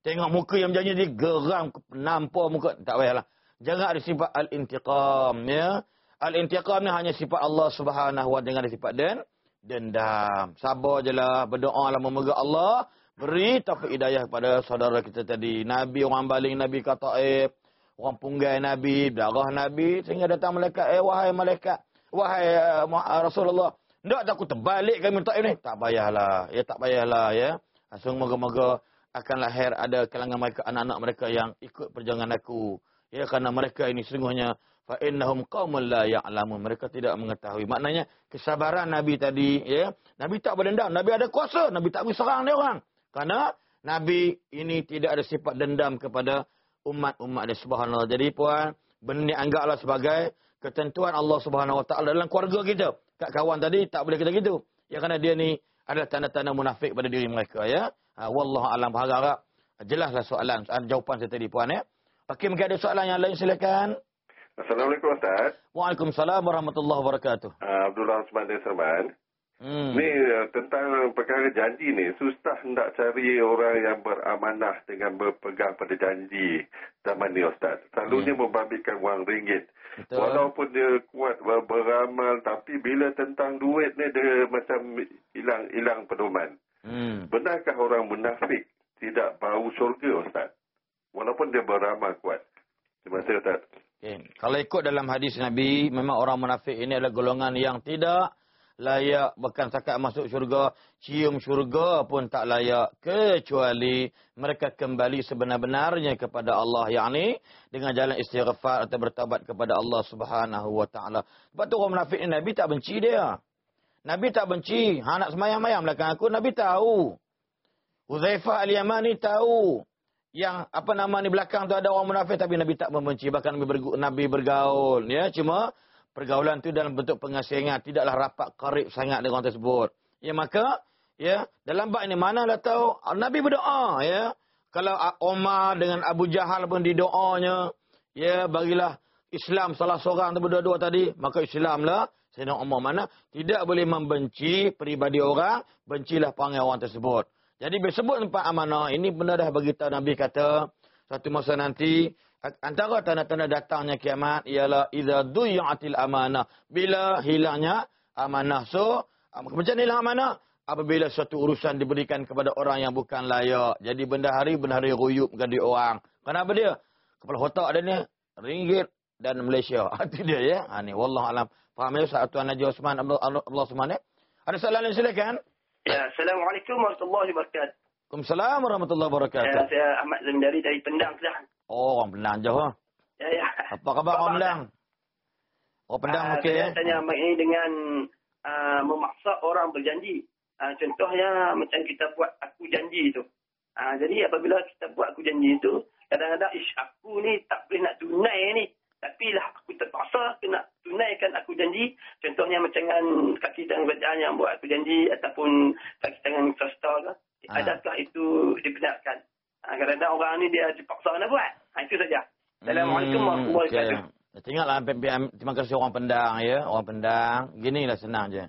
Tengok muka yang berjanji dia geram, nampak muka. Tak payahlah. Jangan ada sifat al-intiqam. Ya. Al-intiqam ni hanya sifat Allah subhanahu wa ta'ala. Sifat dan dendam. Sabar je lah. Berdoa lah memoga Allah. Beri taufik hidayah kepada saudara kita tadi. Nabi orang baling Nabi kata eh. Orang punggai Nabi. Darah Nabi. Sehingga datang malaikat. Eh wahai malaikat. Wahai uh, Rasulullah. Tak aku terbalik kami taif ni. Tak payahlah. Ya tak payahlah ya. Sungguh moga-moga akan lahir ada kalangan mereka anak-anak mereka yang ikut perjuangan aku. Ya kerana mereka ini sesungguhnya fa innahum qaumun la ya'lamun. Mereka tidak mengetahui. Maknanya kesabaran Nabi tadi ya. Nabi tak berdendam, Nabi ada kuasa, Nabi tak boleh serang dia orang. Karena Nabi ini tidak ada sifat dendam kepada umat-umat dia subhanallah. Jadi puan, benda ni anggaplah sebagai ketentuan Allah Subhanahu Wa Taala dalam keluarga kita. Kak kawan tadi tak boleh kita gitu. Ya kerana dia ni adalah tanda-tanda munafik pada diri mereka ya. Ha, wallahu alam harap jelaslah soalan, soalan jawapan saya tadi puan ya. Okey, mungkin ada soalan yang lain silakan. Assalamualaikum Ustaz. Waalaikumsalam warahmatullahi wabarakatuh. Uh, Abdullah Osman dari Serban. Hmm. Ni uh, tentang perkara janji ni. Susah hendak cari orang yang beramanah dengan berpegang pada janji zaman ni Ustaz. Selalunya hmm. membabitkan wang ringgit. Betul. Walaupun dia kuat ber- beramal tapi bila tentang duit ni dia macam hilang-hilang pedoman. Hmm. Benarkah orang munafik tidak bau syurga Ustaz? Walaupun dia beramal kuat. Terima kasih Ustaz. Okay. Kalau ikut dalam hadis Nabi, memang orang munafik ini adalah golongan yang tidak layak bahkan sakat masuk syurga, cium syurga pun tak layak kecuali mereka kembali sebenar-benarnya kepada Allah yakni dengan jalan istighfar atau bertawabat kepada Allah Subhanahu wa taala. Sebab tu orang munafik ni Nabi tak benci dia. Nabi tak benci. Ha nak semayang-mayang belakang aku Nabi tahu. Huzaifah al-Yamani tahu yang apa nama ni belakang tu ada orang munafik tapi Nabi tak membenci bahkan Nabi bergaul ya cuma pergaulan tu dalam bentuk pengasihangan tidaklah rapat karib sangat dengan orang tersebut Ya maka ya dalam bab ini mana dah tahu Nabi berdoa ya. Kalau Omar dengan Abu Jahal pun di doanya ya bagilah Islam salah seorang tu berdua-dua tadi maka Islamlah Sayyidina Umar mana tidak boleh membenci peribadi orang bencilah panggil orang tersebut. Jadi disebut tempat amanah ini benar dah bagi tahu Nabi kata satu masa nanti antara tanda-tanda datangnya kiamat ialah idza duyatil amanah. Bila hilangnya amanah. So macam hilang amanah? Apabila suatu urusan diberikan kepada orang yang bukan layak. Jadi benda hari benda hari ruyuk di orang. Kenapa dia? Kepala otak ada ni ringgit dan Malaysia. Itu dia ya. Ha ni wallahu alam. Faham ya Ustaz Tuan Haji Osman Allah Allah Subhanahu ya? ada soalan lain silakan? Ya assalamualaikum warahmatullahi wabarakatuh. Waalaikumsalam warahmatullahi wabarakatuh. Ya, saya Ahmad Zamindari dari Pendang, Kedah. Oh, orang Penang jauh. Ha? Ya, ya. Apa khabar orang Penang? Orang Penang uh, okey. Saya ya? tanya ini dengan uh, memaksa orang berjanji. Uh, contohnya macam kita buat aku janji itu. Uh, jadi apabila kita buat aku janji itu, kadang-kadang ish aku ni tak boleh nak tunai ni. Tapi lah aku terpaksa kena tunaikan aku janji. Contohnya macam dengan kaki tangan kerajaan yang buat aku janji ataupun kaki tangan swasta ke. Ha. Adakah itu dibenarkan? Ha, kadang-kadang orang ni dia dipaksa nak buat. Ha, itu saja. Assalamualaikum hmm, warahmatullahi wabarakatuh. Okay. Tengoklah PPM. Terima kasih orang pendang ya. Orang pendang. Ginilah senang je.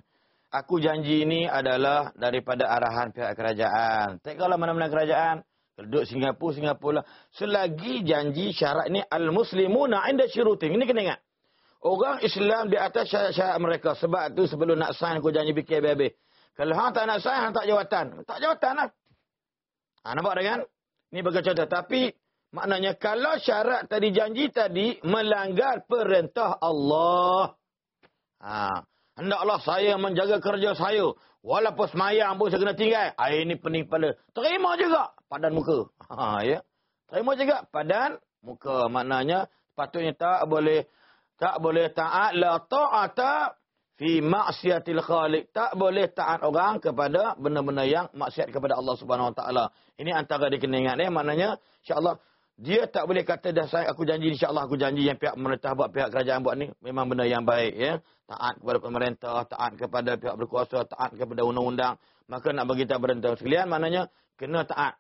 Aku janji ini adalah daripada arahan pihak kerajaan. Tak kalau mana-mana kerajaan. Duduk Singapura, Singapura lah. Selagi janji syarat ini al-muslimuna inda syurutin. Ini kena ingat. Orang Islam di atas syarat-syarat mereka. Sebab tu sebelum nak sign aku janji fikir habis kalau hang tak nak sign, hang tak jawatan. Tak jawatan lah. Ha, nampak tak kan? Ini bagi contoh. Tapi maknanya kalau syarat tadi janji tadi melanggar perintah Allah. Ha, hendaklah saya menjaga kerja saya. Walaupun semayang pun saya kena tinggal. Ha, ini pening kepala. Terima juga padan muka. Ha, ya? Terima juga padan muka. Maknanya patutnya tak boleh tak boleh taat la ta'ata fi maksiatil khaliq. Tak boleh taat orang kepada benda-benda yang maksiat kepada Allah Subhanahu Wa Taala. Ini antara dikeningat ya maknanya insyaallah dia tak boleh kata dah saya aku janji insyaallah aku janji yang pihak pemerintah buat pihak kerajaan buat ni. Memang benda yang baik ya. Taat kepada pemerintah taat kepada pihak berkuasa taat kepada undang-undang. Maka nak bagi kita berentang sekalian maknanya kena taat.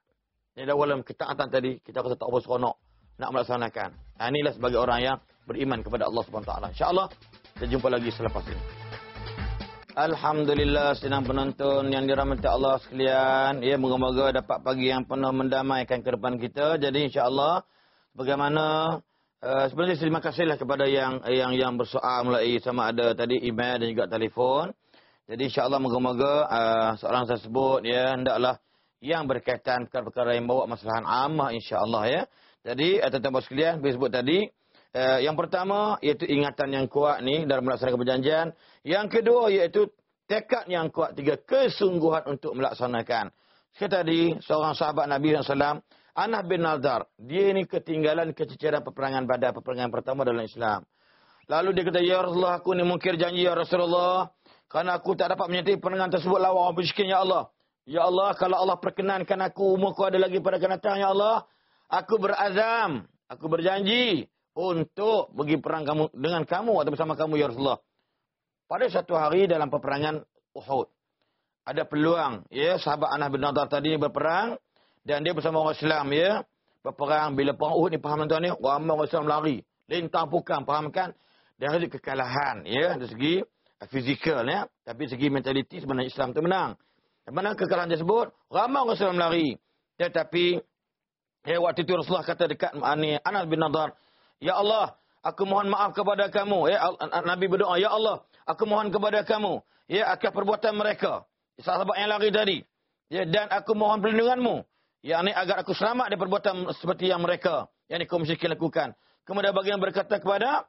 Ini dalam ketaatan tadi kita kata tak apa seronok nak melaksanakan. Nah, inilah sebagai orang yang beriman kepada Allah Subhanahu Wa Taala. Insyaallah kita jumpa lagi selepas ini Alhamdulillah senang penonton yang dirahmati Allah sekalian. Ya, moga-moga dapat pagi yang penuh mendamaikan ke depan kita. Jadi insya-Allah bagaimana uh, sebenarnya terima kasihlah kepada yang yang yang bersoal mulai sama ada tadi email dan juga telefon. Jadi insya-Allah moga-moga uh, seorang tersebut ya hendaklah yang berkaitan perkara-perkara yang bawa masalah ammah insya-Allah ya. Jadi uh, tuan-tuan sekalian disebut tadi Uh, yang pertama iaitu ingatan yang kuat ni dalam melaksanakan perjanjian. Yang kedua iaitu tekad yang kuat. Tiga, kesungguhan untuk melaksanakan. Seperti tadi, seorang sahabat Nabi SAW, Anas bin Nazar, dia ini ketinggalan kececeran peperangan pada peperangan pertama dalam Islam. Lalu dia kata, Ya Rasulullah, aku ni mungkir janji Ya Rasulullah. Kerana aku tak dapat menyertai peperangan tersebut lawan orang miskin, Ya Allah. Ya Allah, kalau Allah perkenankan aku, umurku ada lagi pada kenatang, Ya Allah. Aku berazam, aku berjanji untuk pergi perang kamu dengan kamu atau bersama kamu ya Rasulullah. Pada satu hari dalam peperangan Uhud. Ada peluang ya sahabat Anas bin Nadar tadi berperang dan dia bersama orang Islam ya berperang bila perang Uhud ni faham tuan ni ramai orang Islam lari lintang pukang faham kan dari kekalahan ya dari segi fizikal ya tapi segi mentaliti sebenarnya Islam tu menang. Mana kekalahan tersebut ramai orang Islam lari tetapi ya waktu itu Rasulullah kata dekat Anas bin Nadar Ya Allah, aku mohon maaf kepada kamu. Ya Nabi berdoa, Ya Allah, aku mohon kepada kamu. Ya akan perbuatan mereka. Sahabat yang lari tadi. Ya dan aku mohon perlindunganmu. Ya ini agar aku selamat dari perbuatan seperti yang mereka yang kaum musyrikin lakukan. Kemudian bagian berkata kepada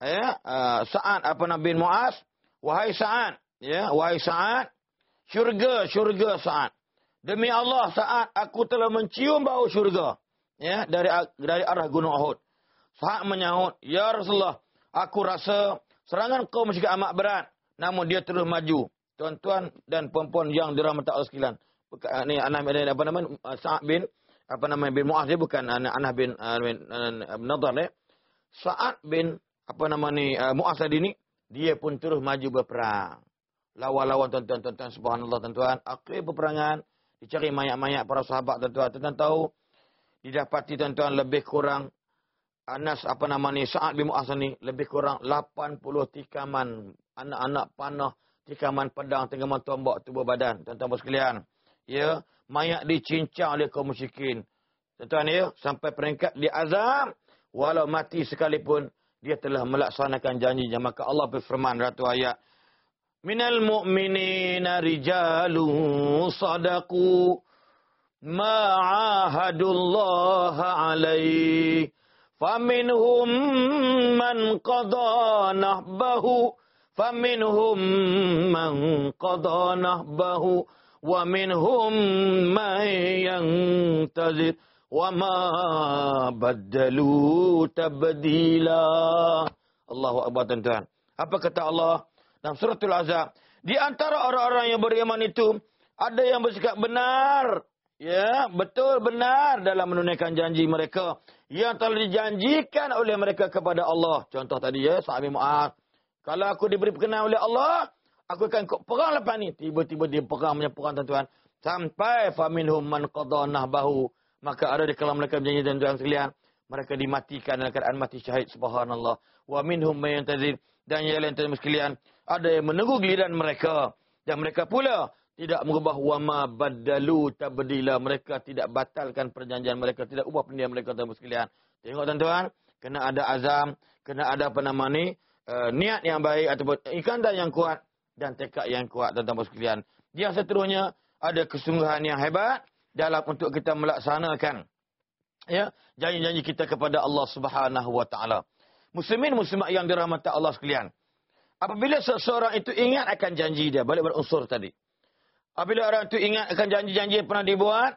ya uh, Sa'ad apa Nabi Muaz, wahai Sa'ad, ya wahai Sa'ad, syurga syurga Sa'ad. Demi Allah saat aku telah mencium bau syurga ya dari dari arah gunung Uhud. Sahab menyahut, Ya Rasulullah, aku rasa serangan kau masih amat berat. Namun dia terus maju. Tuan-tuan dan puan-puan yang dirahmati Allah sekalian. Ini anak bin apa nama Sa'ad bin apa nama bin Muaz dia bukan anak anak bin Nadar ya. Sa'ad bin apa nama ni Muaz tadi ni dia pun terus maju berperang. lawan-lawan tuan-tuan, tuan-tuan, subhanallah tuan-tuan. Akhir peperangan, dicari mayat-mayat para sahabat tuan-tuan. Tuan-tuan tahu, didapati tuan-tuan lebih kurang Anas apa nama ni Sa'ad bin Mu'az ni lebih kurang 80 tikaman anak-anak panah tikaman pedang tengah tombak tubuh badan. Tuan-tuan sekalian ya mayat dicincang oleh kaum musyrikin. Tuan-tuan ya sampai peringkat di azab walau mati sekalipun dia telah melaksanakan janjinya. Maka Allah berfirman ratu ayat minal mu'minina rijalun sadaqu ma'ahadullaha alaihi فمنهم من قضى نهبه فمنهم من قضى نهبه ومنهم من ينتظر وما بدلوا تبديلا الله أكبر tuan apa kata Allah dalam suratul azab di antara orang-orang yang beriman itu ada yang bersikap benar ya betul benar dalam menunaikan janji mereka yang telah dijanjikan oleh mereka kepada Allah. Contoh tadi ya, sahabat Mu'ad. Kalau aku diberi perkenan oleh Allah, aku akan ikut perang lepas ni. Tiba-tiba dia perang punya perang tuan-tuan. Sampai faminhum man qadha bahu. Maka ada di kalam mereka berjanji tuan-tuan sekalian. Mereka dimatikan dalam keadaan mati syahid. Subhanallah. Wa minhum man yantazir. Dan yang lain tuan sekalian. Ada yang menunggu giliran mereka. Dan mereka pula tidak mengubah wama badalu tabdila. Mereka tidak batalkan perjanjian mereka tidak ubah perjanjian mereka tuan sekalian. Tengok tuan-tuan kena ada azam kena ada apa nama ni uh, niat yang baik ataupun ikatan yang kuat dan tekad yang kuat tuan-tuan sekalian. Yang seterusnya ada kesungguhan yang hebat dalam untuk kita melaksanakan ya janji-janji kita kepada Allah Subhanahu wa taala. Muslimin muslimat yang dirahmati Allah sekalian apabila seseorang itu ingat akan janji dia balik berunsur tadi Apabila orang itu ingat akan janji-janji yang pernah dibuat,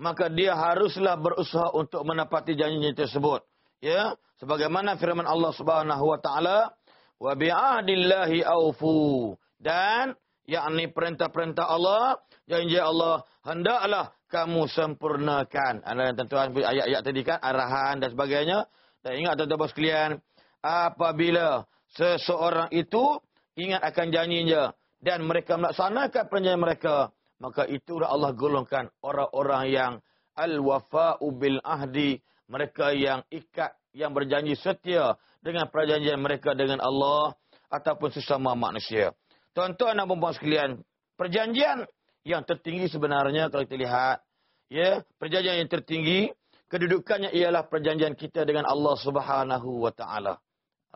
maka dia haruslah berusaha untuk menepati janji tersebut. Ya, sebagaimana firman Allah Subhanahu wa taala, "Wa bi'ahdillahi aufu." Dan yakni perintah-perintah Allah, janji Allah, hendaklah kamu sempurnakan. Anda tuan ayat-ayat tadi kan arahan dan sebagainya. Dan ingat tuan-tuan sekalian, apabila seseorang itu ingat akan janjinya, dan mereka melaksanakan perjanjian mereka, maka itulah Allah golongkan orang-orang yang al-wafa'u bil ahdi, mereka yang ikat, yang berjanji setia dengan perjanjian mereka dengan Allah ataupun sesama manusia. Tuan-tuan dan puan sekalian, perjanjian yang tertinggi sebenarnya kalau kita lihat, ya, perjanjian yang tertinggi kedudukannya ialah perjanjian kita dengan Allah Subhanahu wa taala.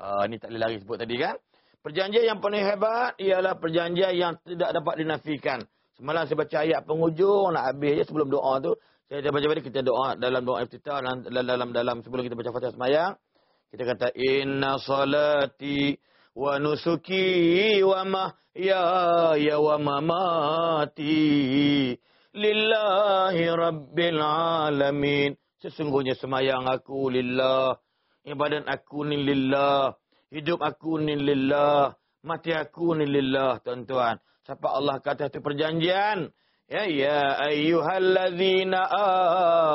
Uh, ini tak boleh lari sebut tadi kan? Perjanjian yang paling hebat ialah perjanjian yang tidak dapat dinafikan. Semalam saya baca ayat penghujung nak habis je sebelum doa tu. Saya dah baca tadi kita doa dalam doa iftitah dalam, dalam dalam sebelum kita baca Fatihah semayang. Kita kata inna salati wa nusuki wa mahyaya wa mamati lillahi rabbil alamin. Sesungguhnya semayang aku lillah. Ibadat aku ni lillah. Hidup aku ni lillah. Mati aku ni lillah, tuan-tuan. Siapa Allah kata itu perjanjian. Ya, ya ayyuhalladzina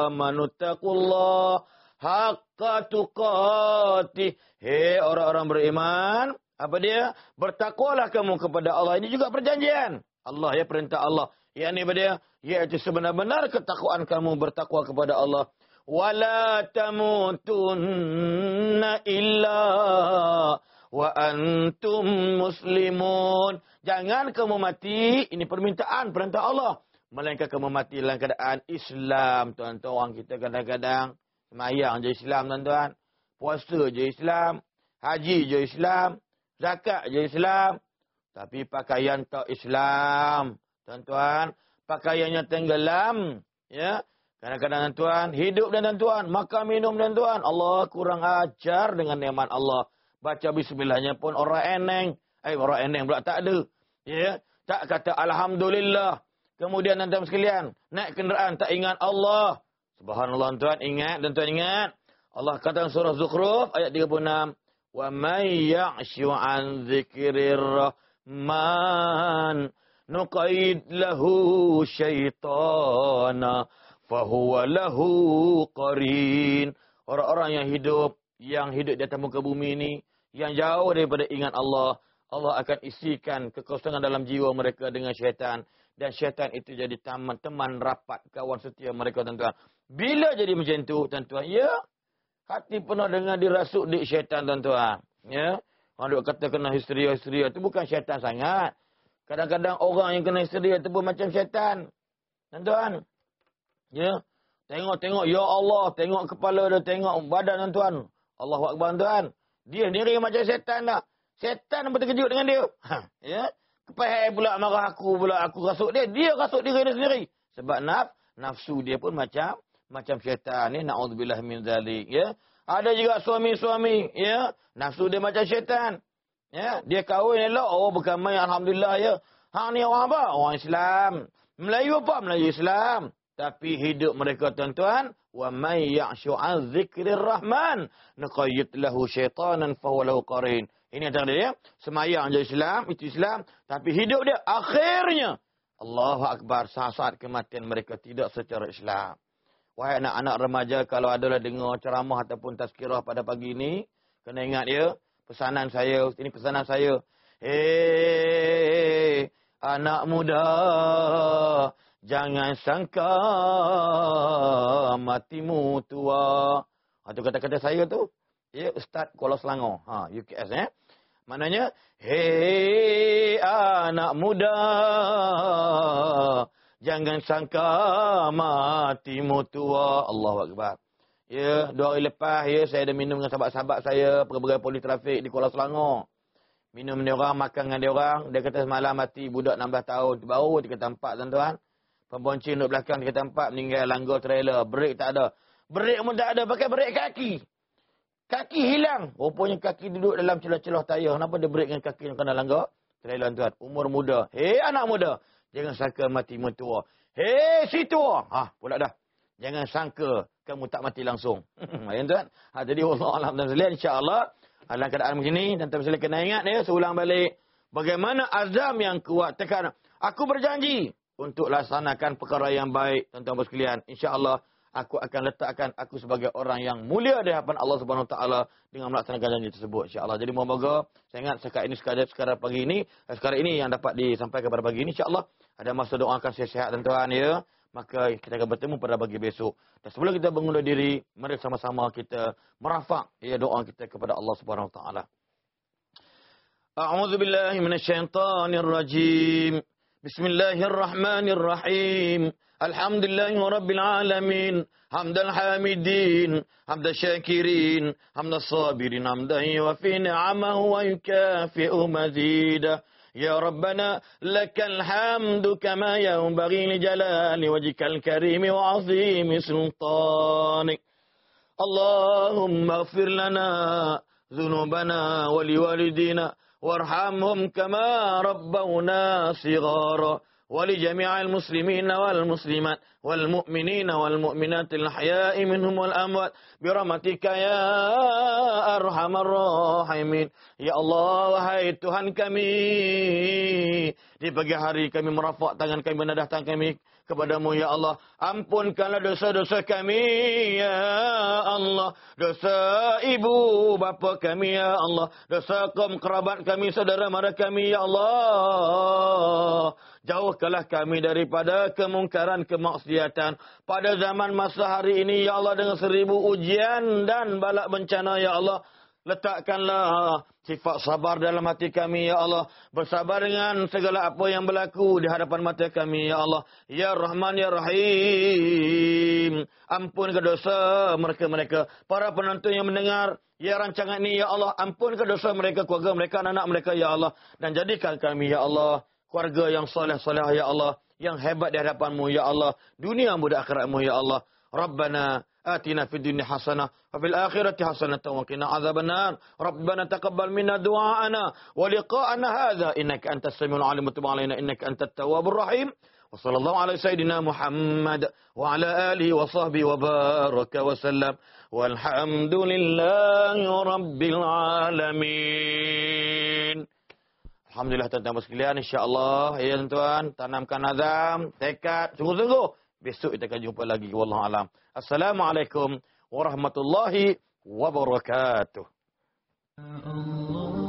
amanu taqullah haqqa tuqatih. Hei orang-orang beriman. Apa dia? Bertakwalah kamu kepada Allah. Ini juga perjanjian. Allah ya, perintah Allah. Ya, ini apa dia? Iaitu sebenar-benar ketakwaan kamu bertakwa kepada Allah wala tamutunna illa wa antum muslimun. Jangan kamu mati, ini permintaan perintah Allah. Melainkan kamu mati dalam keadaan Islam, tuan-tuan. Orang kita kadang-kadang semayang je Islam, tuan-tuan. Puasa je Islam. Haji je Islam. Zakat je Islam. Tapi pakaian tak Islam, tuan-tuan. Pakaiannya tenggelam. Ya. Kadang-kadang tuan, hidup dan tuan, makan minum dan tuan. Allah kurang ajar dengan nikmat Allah. Baca bismillahnya pun orang eneng. Eh, orang eneng pula tak ada. Ya, tak kata Alhamdulillah. Kemudian tuan sekalian, naik kenderaan tak ingat Allah. Subhanallah tuan, ingat dan tuan ingat. Allah kata surah Zukhruf ayat 36. Wa may ya'shu an dzikrir rahman nuqaid lahu syaitana fahuwa lahu qarin. Orang-orang yang hidup, yang hidup di atas muka bumi ini, yang jauh daripada ingat Allah, Allah akan isikan kekosongan dalam jiwa mereka dengan syaitan. Dan syaitan itu jadi teman, teman rapat, kawan setia mereka tuan-tuan. Bila jadi macam tu tuan-tuan? Ya, hati penuh dengan dirasuk di syaitan tuan-tuan. Ya, orang duk kata kena histeria-histeria. Itu bukan syaitan sangat. Kadang-kadang orang yang kena histeria itu pun macam syaitan. Tuan-tuan. Ya, tengok-tengok. Ya Allah, tengok kepala dia, tengok badan tuan-tuan. Allah Akbar tuan. Dia sendiri macam syaitan tak? Setan pun terkejut dengan dia. Ha, ya. Kepahai pula marah aku pula aku rasuk dia. Dia rasuk diri dia sendiri. Sebab naf, nafsu dia pun macam macam syaitan. Ya. Na'udzubillah min zalik. Ya. Ada juga suami-suami. Ya. Nafsu dia macam syaitan. Ya. Dia kahwin elok. Oh bukan main. Alhamdulillah ya. Hang ni orang apa? Orang Islam. Melayu apa? Melayu Islam. Tapi hidup mereka tuan-tuan. Wa may ya'shu an rahman. Naqayyid lahu syaitanan fahuwa qarin. Ini antara dia. Semayang je Islam, itu Islam. Tapi hidup dia akhirnya. Allahu Akbar, saat-saat kematian mereka tidak secara Islam. Wahai anak-anak remaja, kalau adalah dengar ceramah ataupun tazkirah pada pagi ini, kena ingat ya, pesanan saya, ini pesanan saya. Hei, anak muda, jangan sangka matimu tua. Itu kata-kata saya tu. Ya, Ustaz Kuala Selangor. Ha, UKS eh. Maknanya, hei anak muda, jangan sangka matimu tua. Allah Akbar. Ya, dua hari lepas, ya, saya ada minum dengan sahabat-sahabat saya, pergi politrafik di Kuala Selangor. Minum dengan orang, makan dengan dia orang. Dia kata semalam mati budak 16 tahun. Baru dia kata empat, tuan-tuan. Pemboncin duduk belakang, dia kata empat, meninggal langgar trailer. Break tak ada. Break pun tak ada, pakai break kaki. Kaki hilang. Rupanya kaki duduk dalam celah-celah tayar. Kenapa dia break dengan kaki yang kena langgar? Trailer tuan. Umur muda. Hei anak muda. Jangan sangka mati mentua. Hei si tua. Ha, pula dah. Jangan sangka kamu tak mati langsung. Ya tuan. Ha, jadi Allah dan sekalian insya-Allah dalam keadaan begini dan tuan sekalian kena ingat ya seulang balik bagaimana azam yang kuat tekan. Aku berjanji untuk laksanakan perkara yang baik tuan-tuan sekalian. Insya-Allah aku akan letakkan aku sebagai orang yang mulia di hadapan Allah Subhanahu taala dengan melaksanakan janji tersebut insyaallah. Jadi moga-moga saya ingat sekarang ini sekadar sekarang pagi ini eh, sekarang ini yang dapat disampaikan pada pagi ini insyaallah ada masa doakan sehat-sehat tuan-tuan ya. Maka kita akan bertemu pada pagi besok. Dan sebelum kita mengundur diri, mari sama-sama kita merafak ya doa kita kepada Allah Subhanahu taala. A'udzu billahi minasyaitonir rajim. Bismillahirrahmanirrahim. الحمد لله رب العالمين حمد الحامدين حمد الشاكرين حمد الصابرين حمدا يوفي نعمه ويكافئ مزيدا يا ربنا لك الحمد كما ينبغي لجلال وجهك الكريم وعظيم سلطانك اللهم اغفر لنا ذنوبنا ولوالدينا وارحمهم كما ربونا صغارا ولجميع المسلمين والمسلمات والمؤمنين والمؤمنات الأحياء منهم والأموات برحمتك يا أرحم الراحمين Ya Allah, wahai Tuhan kami. Di pagi hari kami merafak tangan kami, menadah tangan kami kepadamu, Ya Allah. Ampunkanlah dosa-dosa kami, Ya Allah. Dosa ibu bapa kami, Ya Allah. Dosa kaum kerabat kami, saudara mara kami, Ya Allah. Jauhkanlah kami daripada kemungkaran, kemaksiatan. Pada zaman masa hari ini, Ya Allah, dengan seribu ujian dan balak bencana, Ya Allah. Letakkanlah sifat sabar dalam hati kami, Ya Allah. Bersabar dengan segala apa yang berlaku di hadapan mata kami, Ya Allah. Ya Rahman, Ya Rahim. Ampun ke dosa mereka-mereka. Para penonton yang mendengar, Ya rancangan ini, Ya Allah. Ampun ke dosa mereka, keluarga mereka, anak-anak mereka, Ya Allah. Dan jadikan kami, Ya Allah keluarga yang soleh-soleh ya Allah, yang hebat di hadapanmu ya Allah, dunia muda akhiratmu ya Allah. Rabbana atina fid dunya hasanah wa fil akhirati hasanah wa qina adzabannar. Rabbana taqabbal minna du'aana wa liqa'ana hadza innaka antas samiul alim wa tub alaina innaka antat tawwabur rahim. Wa sallallahu ala sayidina Muhammad wa ala alihi wa sahbihi wa baraka wa sallam. Walhamdulillahi rabbil alamin. Alhamdulillah tuan-tuan sekalian, insya-Allah ya tuan-tuan, tanamkan azam, tekad, sungguh-sungguh. Besok kita akan jumpa lagi wallahu alam. Assalamualaikum warahmatullahi wabarakatuh. Allah